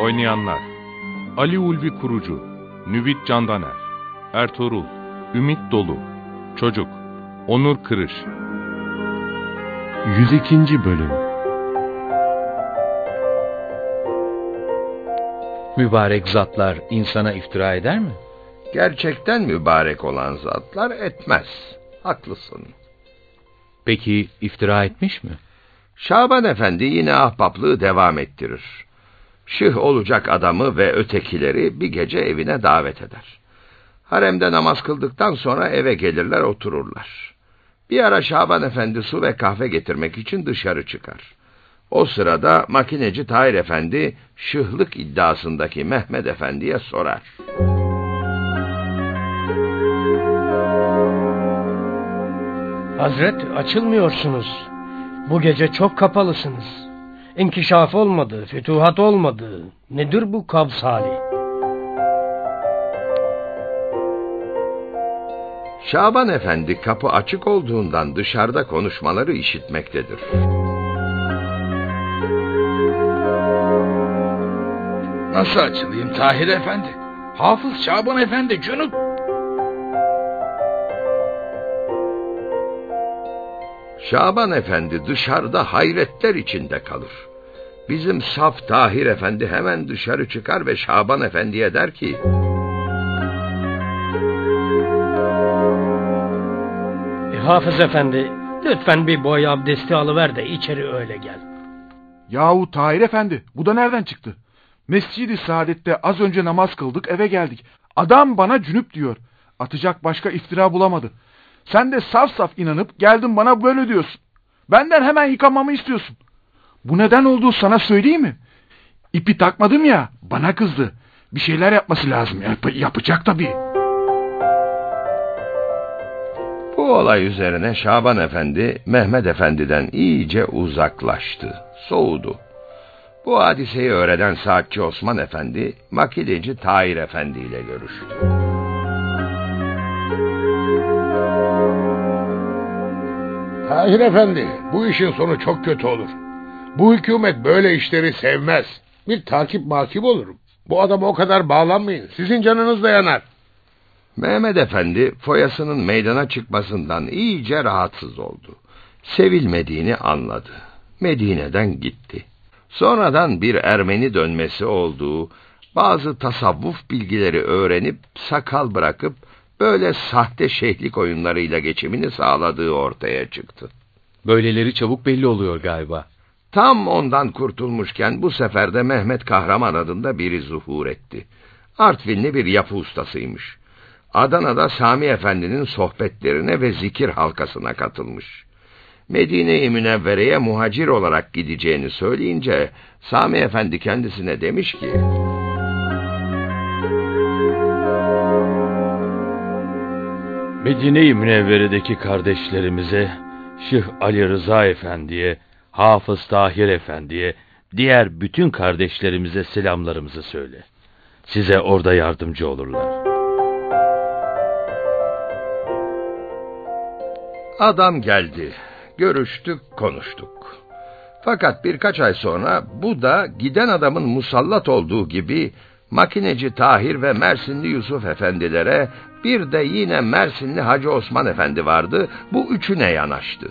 Oynayanlar Ali Ulvi Kurucu Nüvit Candaner Ertuğrul Ümit Dolu Çocuk Onur Kırış 102. Bölüm Mübarek zatlar insana iftira eder mi? Gerçekten mübarek olan zatlar etmez. Haklısın. Peki iftira etmiş mi? Şaban Efendi yine ahbaplığı devam ettirir. Şıh olacak adamı ve ötekileri bir gece evine davet eder. Haremde namaz kıldıktan sonra eve gelirler otururlar. Bir ara Şaban Efendi su ve kahve getirmek için dışarı çıkar. O sırada makineci Tahir Efendi şıhlık iddiasındaki Mehmet Efendi'ye sorar. Hazret açılmıyorsunuz. Bu gece çok kapalısınız. İnkişaf olmadı, fütuhat olmadı. Nedir bu kabz hali? Şaban Efendi kapı açık olduğundan dışarıda konuşmaları işitmektedir. Nasıl açılayım Tahir Efendi? Hafız Şaban Efendi cunup. Şaban Efendi dışarıda hayretler içinde kalır. Bizim saf Tahir Efendi hemen dışarı çıkar ve Şaban Efendi'ye der ki... E, Hafız efendi, lütfen bir boy abdesti alıver de içeri öyle gel. Yahu Tahir Efendi, bu da nereden çıktı? Mescid-i Saadet'te az önce namaz kıldık, eve geldik. Adam bana cünüp diyor. Atacak başka iftira bulamadı. Sen de saf saf inanıp geldin bana böyle diyorsun. Benden hemen yıkanmamı istiyorsun. Bu neden olduğu sana söyleyeyim mi? İpi takmadım ya, bana kızdı. Bir şeyler yapması lazım. Yap yapacak tabii. Bu olay üzerine Şaban Efendi Mehmet Efendi'den iyice uzaklaştı, soğudu. Bu hadiseyi öğrenen saatçi Osman Efendi, makineci Tahir Efendi ile görüştü. Tahir Efendi, bu işin sonu çok kötü olur. Bu hükümet böyle işleri sevmez. Bir takip makip olurum. Bu adama o kadar bağlanmayın. Sizin canınız da yanar. Mehmet Efendi foyasının meydana çıkmasından iyice rahatsız oldu. Sevilmediğini anladı. Medine'den gitti. Sonradan bir Ermeni dönmesi olduğu, bazı tasavvuf bilgileri öğrenip sakal bırakıp böyle sahte şeyhlik oyunlarıyla geçimini sağladığı ortaya çıktı. Böyleleri çabuk belli oluyor galiba. Tam ondan kurtulmuşken bu sefer de Mehmet Kahraman adında biri zuhur etti. Artvinli bir yapı ustasıymış. Adana'da Sami Efendi'nin sohbetlerine ve zikir halkasına katılmış. Medine-i Münevvere'ye muhacir olarak gideceğini söyleyince Sami Efendi kendisine demiş ki... Medine-i Münevvere'deki kardeşlerimize, Şıh Ali Rıza Efendi'ye, Hafız Tahir Efendi'ye, diğer bütün kardeşlerimize selamlarımızı söyle. Size orada yardımcı olurlar. Adam geldi. Görüştük, konuştuk. Fakat birkaç ay sonra bu da giden adamın musallat olduğu gibi makineci Tahir ve Mersinli Yusuf efendilere bir de yine Mersinli Hacı Osman efendi vardı. Bu üçüne yanaştı.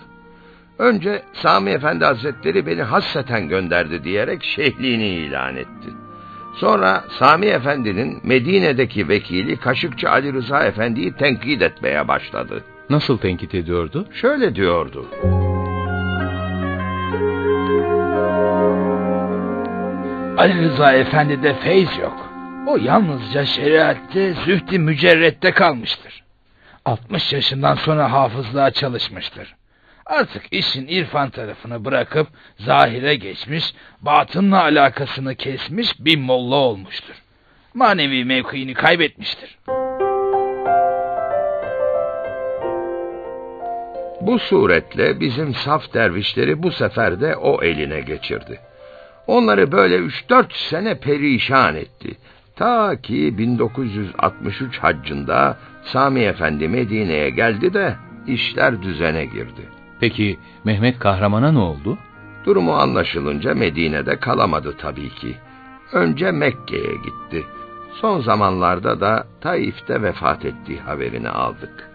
Önce Sami Efendi Hazretleri beni hasseten gönderdi diyerek şeyhliğini ilan etti. Sonra Sami Efendi'nin Medine'deki vekili Kaşıkçı Ali Rıza Efendi'yi tenkit etmeye başladı. Nasıl tenkit ediyordu? Şöyle diyordu. Ali Rıza Efendi'de feyz yok. O yalnızca şeriatte, zühdi mücerrette kalmıştır. 60 yaşından sonra hafızlığa çalışmıştır. Artık işin irfan tarafını bırakıp zahire geçmiş, batınla alakasını kesmiş bir molla olmuştur. Manevi mevkiini kaybetmiştir. Bu suretle bizim saf dervişleri bu sefer de o eline geçirdi. Onları böyle üç dört sene perişan etti. Ta ki 1963 haccında Sami Efendi Medine'ye geldi de işler düzene girdi. Peki Mehmet Kahraman'a ne oldu? Durumu anlaşılınca Medine'de kalamadı tabii ki. Önce Mekke'ye gitti. Son zamanlarda da Taif'te vefat ettiği haberini aldık.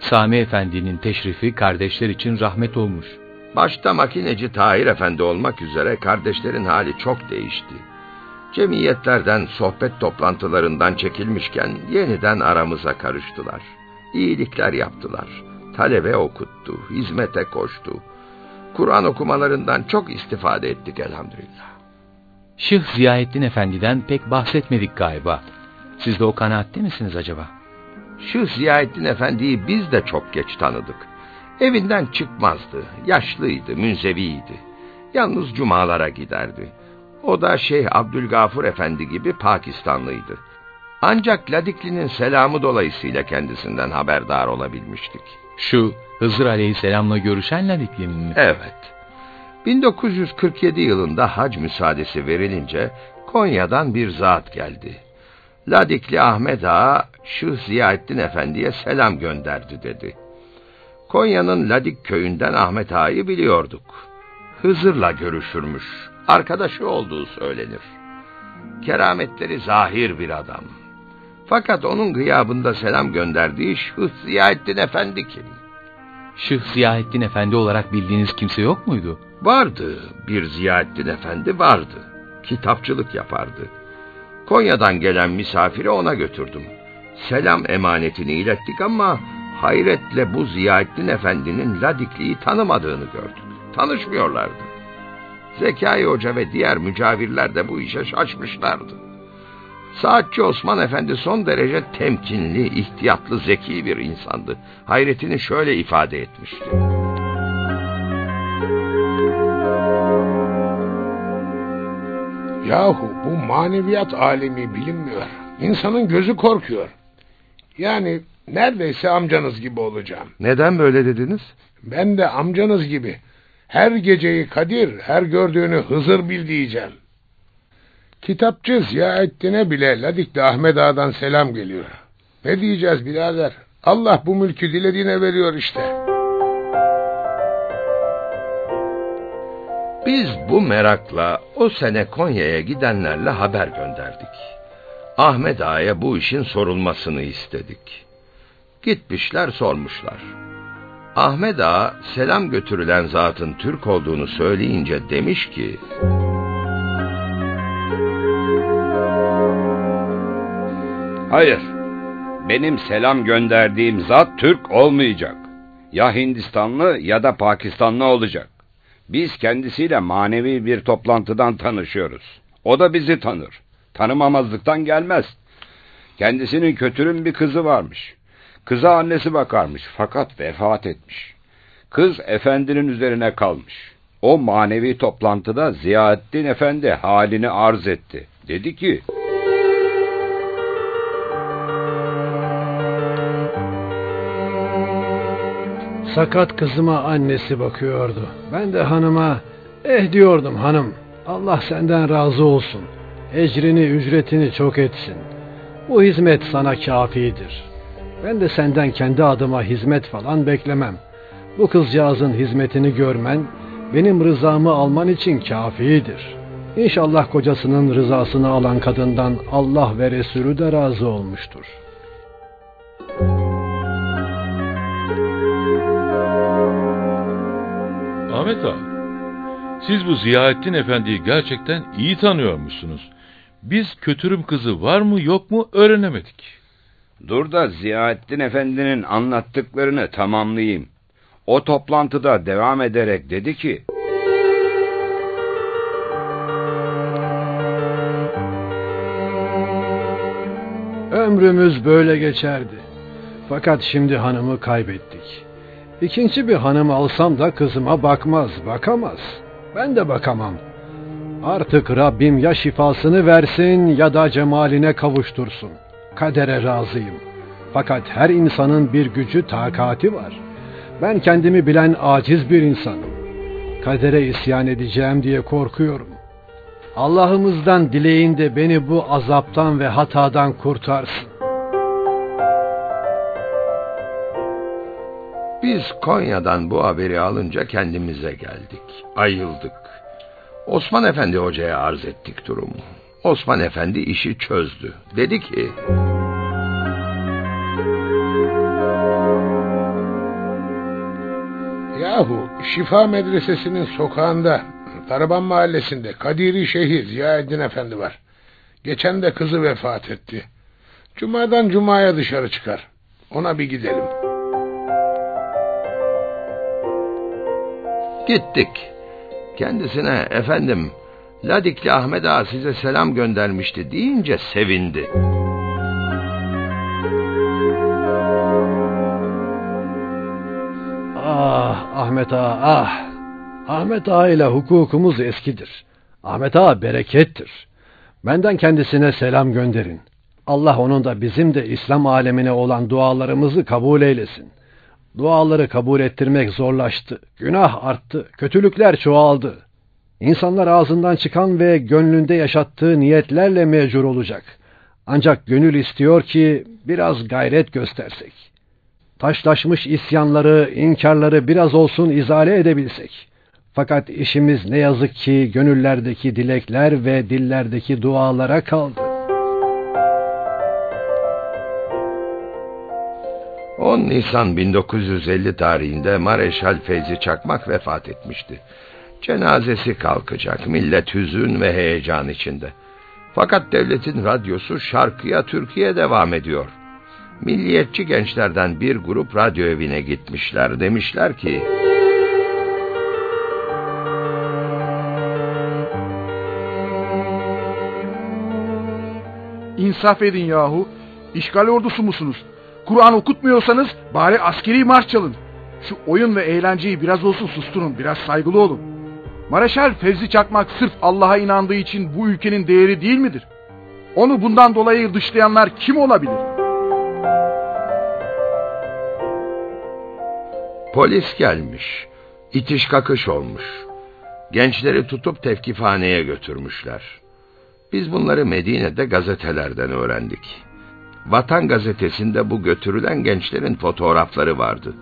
Sami Efendi'nin teşrifi kardeşler için rahmet olmuş. Başta makineci Tahir Efendi olmak üzere kardeşlerin hali çok değişti. Cemiyetlerden, sohbet toplantılarından çekilmişken yeniden aramıza karıştılar. İyilikler yaptılar. Talebe okuttu, hizmete koştu. Kur'an okumalarından çok istifade ettik elhamdülillah. Şıh Ziyaettin Efendi'den pek bahsetmedik galiba. Siz de o kanaatte misiniz acaba? Şu Ziyaettin Efendi'yi biz de çok geç tanıdık. Evinden çıkmazdı, yaşlıydı, münzeviydi. Yalnız cumalara giderdi. O da Şeyh Abdülgafur Efendi gibi Pakistanlıydı. Ancak Ladikli'nin selamı dolayısıyla kendisinden haberdar olabilmiştik. Şu Hızır Aleyhisselam'la görüşen Ladikli'nin mi? Evet. 1947 yılında hac müsaadesi verilince Konya'dan bir zat geldi. Ladikli Ahmet Ağa şu Ziyaettin Efendi'ye selam gönderdi dedi. Konya'nın Ladik köyünden Ahmet Ağa'yı biliyorduk. Hızır'la görüşürmüş. Arkadaşı olduğu söylenir. Kerametleri zahir bir adam. Fakat onun gıyabında selam gönderdiği şu Ziyaettin Efendi kim? Şıh Ziyaettin Efendi olarak bildiğiniz kimse yok muydu? Vardı, bir Ziyaettin Efendi vardı. Kitapçılık yapardı. Konya'dan gelen misafiri ona götürdüm. Selam emanetini ilettik ama hayretle bu Ziyaettin Efendi'nin Ladikli'yi tanımadığını gördük. Tanışmıyorlardı. Zekai Hoca ve diğer mücavirler de bu işe şaşmışlardı. Saatçi Osman Efendi son derece temkinli, ihtiyatlı, zeki bir insandı. Hayretini şöyle ifade etmişti. Yahu bu maneviyat alemi bilinmiyor. İnsanın gözü korkuyor. Yani neredeyse amcanız gibi olacağım. Neden böyle dediniz? Ben de amcanız gibi. Her geceyi Kadir, her gördüğünü Hızır bil diyeceğim. Kitapçı Ziyaettin'e bile Ladikli Ahmet Ağa'dan selam geliyor. Ne diyeceğiz birader? Allah bu mülkü dilediğine veriyor işte. Biz bu merakla o sene Konya'ya gidenlerle haber gönderdik. Ahmet Ağa'ya bu işin sorulmasını istedik. Gitmişler sormuşlar. Ahmet Ağa selam götürülen zatın Türk olduğunu söyleyince demiş ki... Hayır, benim selam gönderdiğim zat Türk olmayacak. Ya Hindistanlı ya da Pakistanlı olacak. Biz kendisiyle manevi bir toplantıdan tanışıyoruz. O da bizi tanır. Tanımamazlıktan gelmez. Kendisinin kötürüm bir kızı varmış. Kıza annesi bakarmış fakat vefat etmiş. Kız efendinin üzerine kalmış. O manevi toplantıda Ziyaettin Efendi halini arz etti. Dedi ki... Sakat kızıma annesi bakıyordu. Ben de hanıma eh diyordum hanım. Allah senden razı olsun. Ecrini ücretini çok etsin. Bu hizmet sana kafidir. Ben de senden kendi adıma hizmet falan beklemem. Bu kızcağızın hizmetini görmen, benim rızamı alman için kafidir. İnşallah kocasının rızasını alan kadından Allah ve Resulü de razı olmuştur. Ahmet Ağa, siz bu Ziyaettin Efendi'yi gerçekten iyi tanıyormuşsunuz. Biz kötürüm kızı var mı yok mu öğrenemedik. Dur da Ziyaettin Efendi'nin anlattıklarını tamamlayayım. O toplantıda devam ederek dedi ki... Ömrümüz böyle geçerdi. Fakat şimdi hanımı kaybettik. İkinci bir hanım alsam da kızıma bakmaz, bakamaz. Ben de bakamam. Artık Rabbim ya şifasını versin ya da cemaline kavuştursun. Kadere razıyım. Fakat her insanın bir gücü takati var. Ben kendimi bilen aciz bir insanım. Kadere isyan edeceğim diye korkuyorum. Allah'ımızdan dileyin de beni bu azaptan ve hatadan kurtarsın. Biz Konya'dan bu haberi alınca kendimize geldik. Ayıldık. Osman Efendi hocaya arz ettik durumu. Osman Efendi işi çözdü. Dedi ki... Yahu Şifa Medresesi'nin sokağında Taraban Mahallesi'nde Kadiri Şeyhi Ziyaeddin Efendi var. Geçen de kızı vefat etti. Cuma'dan Cuma'ya dışarı çıkar. Ona bir gidelim. Gittik. Kendisine efendim Ladikli Ahmet Ağa size selam göndermişti deyince sevindi. Ah Ahmet Ağa ah. Ahmet Ağa ile hukukumuz eskidir. Ahmet Ağa berekettir. Benden kendisine selam gönderin. Allah onun da bizim de İslam alemine olan dualarımızı kabul eylesin. Duaları kabul ettirmek zorlaştı. Günah arttı. Kötülükler çoğaldı. İnsanlar ağzından çıkan ve gönlünde yaşattığı niyetlerle mecbur olacak. Ancak gönül istiyor ki biraz gayret göstersek. Taşlaşmış isyanları, inkarları biraz olsun izale edebilsek. Fakat işimiz ne yazık ki gönüllerdeki dilekler ve dillerdeki dualara kaldı. 10 Nisan 1950 tarihinde Mareşal Feyzi Çakmak vefat etmişti. Cenazesi kalkacak, millet hüzün ve heyecan içinde. Fakat devletin radyosu şarkıya Türkiye devam ediyor. Milliyetçi gençlerden bir grup radyo evine gitmişler. Demişler ki... İnsaf edin yahu. İşgal ordusu musunuz? Kur'an okutmuyorsanız bari askeri marş çalın. Şu oyun ve eğlenceyi biraz olsun susturun, biraz saygılı olun. Mareşal Fevzi Çakmak sırf Allah'a inandığı için bu ülkenin değeri değil midir? Onu bundan dolayı dışlayanlar kim olabilir? Polis gelmiş. İtiş kakış olmuş. Gençleri tutup tevkifhaneye götürmüşler. Biz bunları Medine'de gazetelerden öğrendik. Vatan gazetesinde bu götürülen gençlerin fotoğrafları vardı.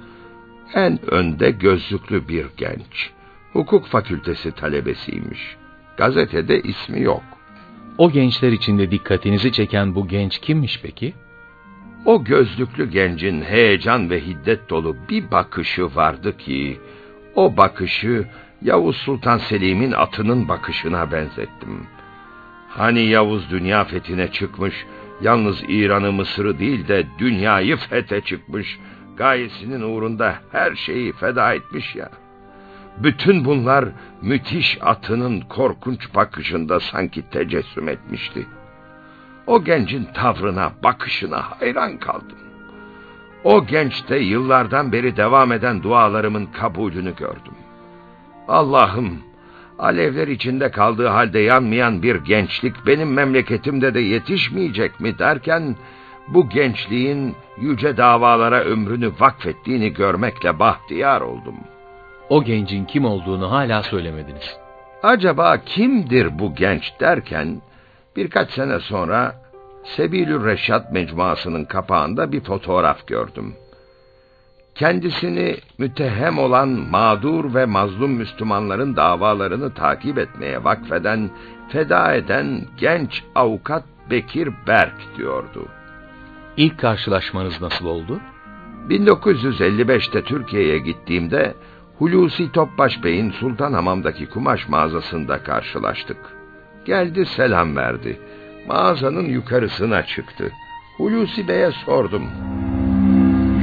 En önde gözlüklü bir genç. Hukuk fakültesi talebesiymiş. Gazetede ismi yok. O gençler içinde dikkatinizi çeken bu genç kimmiş peki? O gözlüklü gencin heyecan ve hiddet dolu bir bakışı vardı ki... ...o bakışı Yavuz Sultan Selim'in atının bakışına benzettim. Hani Yavuz dünya fethine çıkmış yalnız İran'ı Mısır'ı değil de dünyayı fethe çıkmış, gayesinin uğrunda her şeyi feda etmiş ya. Bütün bunlar müthiş atının korkunç bakışında sanki tecessüm etmişti. O gencin tavrına, bakışına hayran kaldım. O gençte yıllardan beri devam eden dualarımın kabulünü gördüm. Allah'ım, alevler içinde kaldığı halde yanmayan bir gençlik benim memleketimde de yetişmeyecek mi derken bu gençliğin yüce davalara ömrünü vakfettiğini görmekle bahtiyar oldum. O gencin kim olduğunu hala söylemediniz. Acaba kimdir bu genç derken birkaç sene sonra Sebilür Reşat mecmuasının kapağında bir fotoğraf gördüm kendisini mütehem olan mağdur ve mazlum Müslümanların davalarını takip etmeye vakfeden, feda eden genç avukat Bekir Berk diyordu. İlk karşılaşmanız nasıl oldu? 1955'te Türkiye'ye gittiğimde Hulusi Topbaş Bey'in Sultanhamam'daki kumaş mağazasında karşılaştık. Geldi selam verdi. Mağazanın yukarısına çıktı. Hulusi Bey'e sordum.